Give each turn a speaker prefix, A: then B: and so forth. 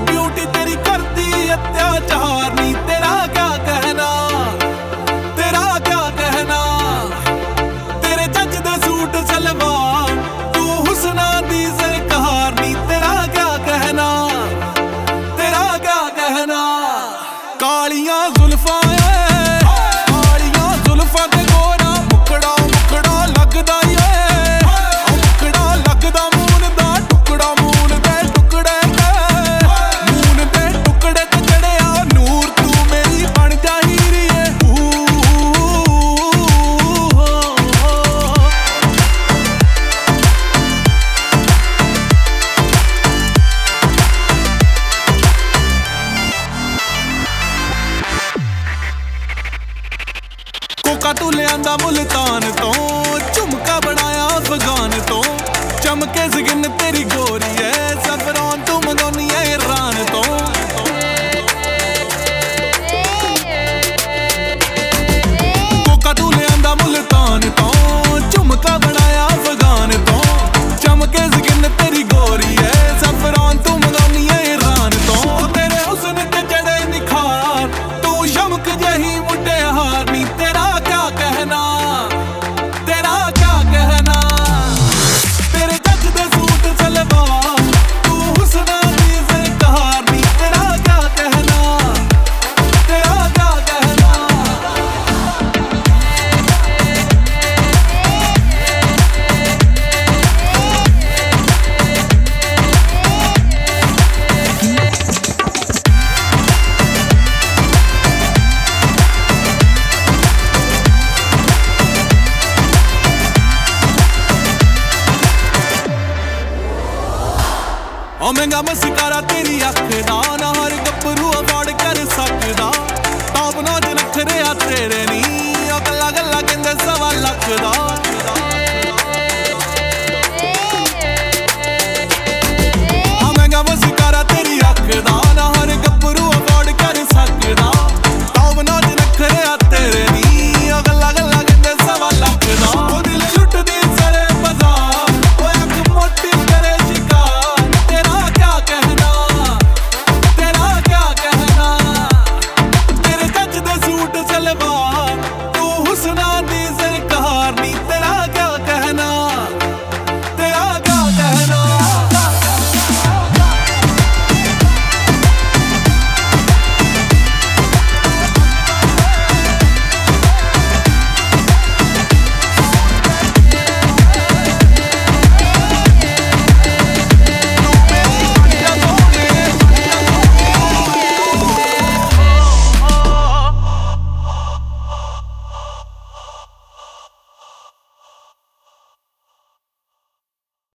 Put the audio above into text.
A: Beauty ਤੇਰੀ ਕਰਦੀ ਅਤਿਆਚਾਰ। ਨਹੀਂ ਤੇਰਾ ਕਹਿਣਾ? ਤੇਰਾ ਕਿਆ ਕਹਿਣਾ? ਤੇਰੇ ਜੱਜ ਦੇ ਸੂਟ ਸਲਵਾਰ, ਤੂੰ ਹੁਸਨਾ ਦੀ ਸਰਕਾਰ। ਨਹੀਂ ਤੇਰਾ ਕਿਆ ਕਹਿਣਾ? ਤੇਰਾ ਕਿਆ ਕਹਿਣਾ? ਕਾਲੀਆਂ ਜ਼ੁਲਫਾਂ ਤੂੰ ਲਿਆਂਦਾ ਮੁਲਤਾਨ ਤੋਂ ਝੁਮਕਾ ਬਣਾਇਆ ਅਫਗਾਨ ਤੋਂ। ਚਮਕੇ ਜ਼ਗਨ ਤੇਰੀ ਗੋਰੀ ਓ ਮਹਿੰਗਾ ਮਸਕਾਰਾ ਤੇਰੀ ਅੱਖ ਦਾ ਨਾ ਹਰ ਗੱਭਰੂ ਅਵਾਰਡ ਕਰ ਸਕਦਾ। ਟਾਪ ਨੌਜ ਨਖਰੇ ਆ ਤੇਰੇ